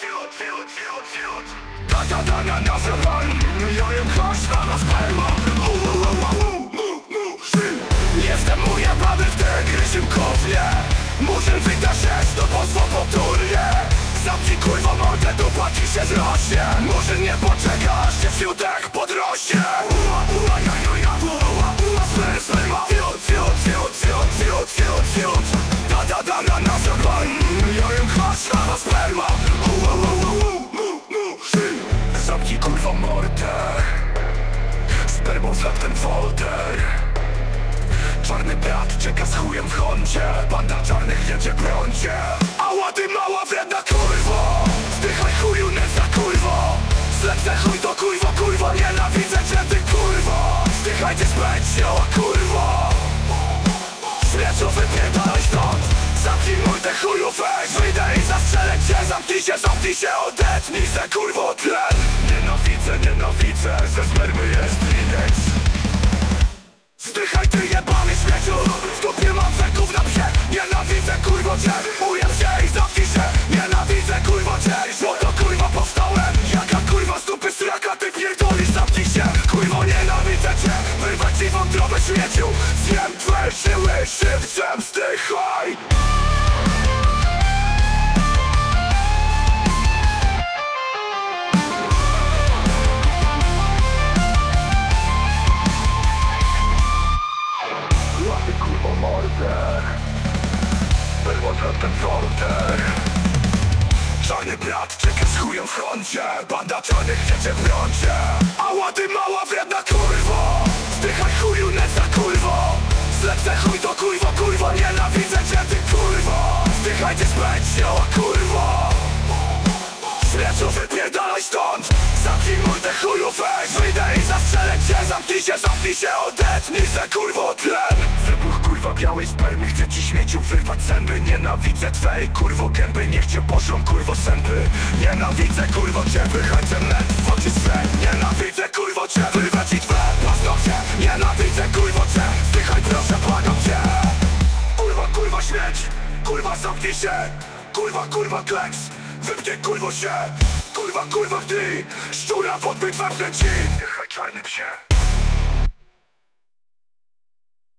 fiut, fiut, fiut, fiut Ta ta ta na jem hasz, a na mu, szyn Jestem ujebany w ten grysym kownie Murzyn wyda się, to pozwo powtórnie Zamknij kurwa się zrośnie Murzyn nie poczeka, aż się fiutek podrośnie czeka z w honcie Banda czarnych jedzie prądzie Ała ty mała wredna kurwo Zdychaj chuju nędza kurwo. Zlecę chuj to kurwo kurwo Nienawidzę cię ty kurwo. Zdychajcie spędź ała kurwo. Śmieczu wypierdalaj stąd. Zamknij mordę chuju weź. Wyjdę i zastrzelę cię Zamknij się, zamknij się, odetnij se kurwo tlen. Nienawidzę, nienawidzę Ze spermy jest widać. Zdychaj ty jebany śmieciu W mam na psie. Nienawidzę kurwo cię. Ujem się i zamknij się. Nienawidzę kurwo cię. Bo to kurwa powstałem. Jaka kurwa z straka Ty pierdolisz zamknij się. Kurwo nienawidzę cię. Wyrwać ci wątrobę śmieciu. Zjem twe siły Szybcem zdychaj Łapy kurwo morder Perłotra ten folder Czarny brat czeka z chujem w froncie. Banda czarnych jedzie w prądzie Ała ty mała wredna kurwo. Zdychaj chuju nędza kurwo. Zlecę chuj to kurwo kurwo Nienawidzę cię ty kurwo. Zdychajcie spędź ała kurwo. Śmieczu wypierdalaj stąd. Zamknij mordę chuju weź. Wyjdę i zastrzelę cię. Zamknij się, zamknij się, odetnij se kurwo tlen białej spermy Chcę ci śmieciu wyrwać zęby. Nienawidzę twej kurwo gęby Niech cię pożrą kurwo sępy. Nienawidzę kurwo cię Wychańcem net w oczy swe. Nienawidzę kurwo cię Wyrwać ci twe paznokcie. Nienawidzę kurwo cię Zdychaj proszę błagam cię. Kurwa, kurwa śmieć Kurwa zamknij się. Kurwa, kurwa kleks Wypnie kurwo się. Kurwa, kurwa ty Szczura podbyt wepnę ci. Niechaj czarny psie